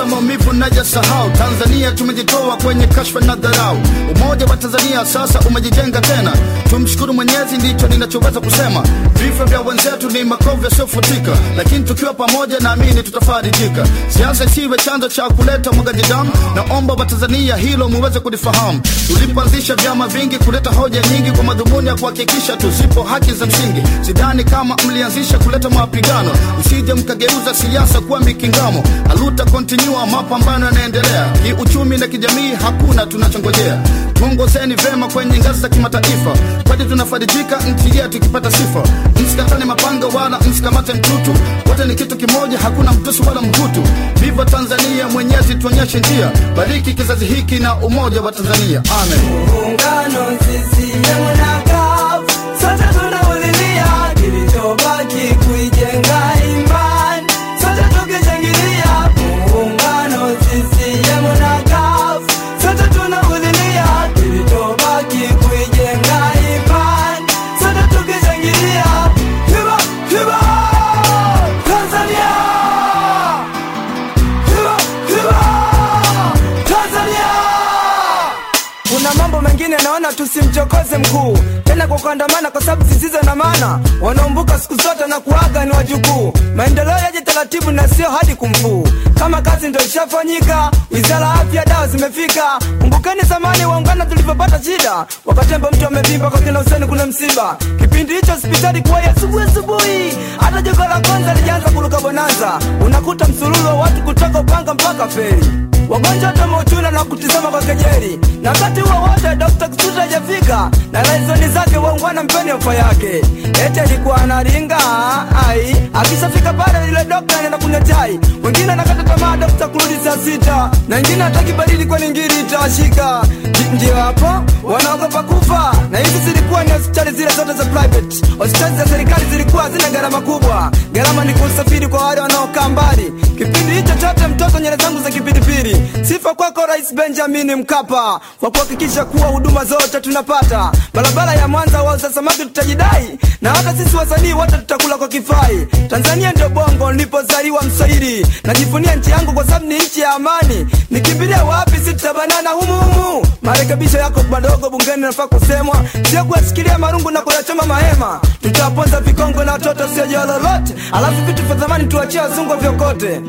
mateso, maumivu najasahau. Tanzania tumejitoa kwenye kashfa na dharau. Umoja wa Tanzania sasa umejijenga tena, tumshukuru Mwenyezi, ndicho ninachoweza kusema. Vifo vya wenzetu ni makovu yasiyofutika, lakini tukiwa pamoja, naamini tutafarijika. Siasa isiwe chanzo cha kuleta mwagaji damu, naomba Watanzania hilo muweze kulifahamu. Tulipoanzisha vyama vingi kuleta hoja nyingi kwa madhumuni ya kuhakikisha tuzipo haki za msingi, sidhani kama mlianzisha kuleta mapigano, msije mkageuza siasa kuwa mikingamo. Aluta kontinua, mapambano yanaendelea kiuchumi na kijamii, hakuna tunachongojea. Tuongozeni vema kwenye ngazi za kimataifa, kwani tunafarijika nchi yetu ikipata sifa. Msikatane mapanga wala msikamate mtutu, wote ni kitu kimoja, hakuna mtusu wala mhutu. Viva Tanzania, Mwenyezi tuonyeshe njia, bariki kizazi hiki na umoja wa Tanzania, amen. Mambo mengine naona tusimchokoze mkuu tena kwa kuandamana, kwa sababu zisizo na maana. wanaumbuka siku zote na kuaga ni wajukuu. Maendeleo yaje taratibu na sio hadi kumfuu. Kazi ndo ishafanyika, wizara ya afya, dawa zimefika. Kumbukeni zamani waungana tulivyopata shida, wakatemba mtu amevimba kwa kina Huseni kuna msiba. Kipindi hicho hospitali kwa asubuhi asubuhi, hata jogo la kwanza lijaanza kuruka bonanza. Unakuta msululu wa watu kutoka Upanga mpaka Feri wagonjwa wameuchuna na kutizama kwa kejeli, na wakati huo wote Dr. Kisuta hajafika na laizoni zake waungwana mpeni ofa yake, eti alikuwa analinga ai, akishafika pale ile dokta anaenda kunywa chai, dokta kurudi saa sita, na wengine hataki badili kwa ngiri itawashika. Ndi- Ndio hapo wanaogopa kufa, na hizi zilikuwa ni hospitali zile zote za private. Hospitali za serikali zilikuwa hazina gharama kubwa, gharama ni kusafiri kwa wale wanaokaa mbali. Kipindi hicho chote mtoto nyele zangu za kipindipindi. Sifa kwako Rais Benjamin Mkapa kwa kuhakikisha kuwa huduma zote tunapata. Barabara ya Mwanza wauza samaki tutajidai, na hata sisi wasanii wote tutakula kwa kifai. Tanzania ndio bongo nilipozaliwa Mswahili, najivunia nchi yangu kwa sababu ni nchi ya amani. Nikimbilia wapi? Si tutabanana humu humu. Marekebisho yako madogo bungeni nafaa kusemwa, sio kuyashikilia marungu na kuyachoma mahema. Tutaponza vikongo na watoto siojua lolote, alafu vitu vya thamani tuachie wazungu vyokote.